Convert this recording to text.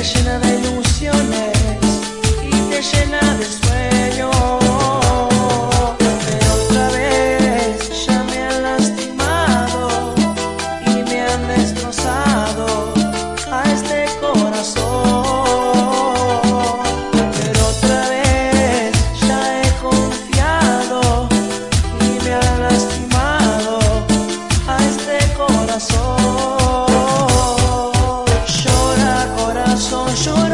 reflection of it. yo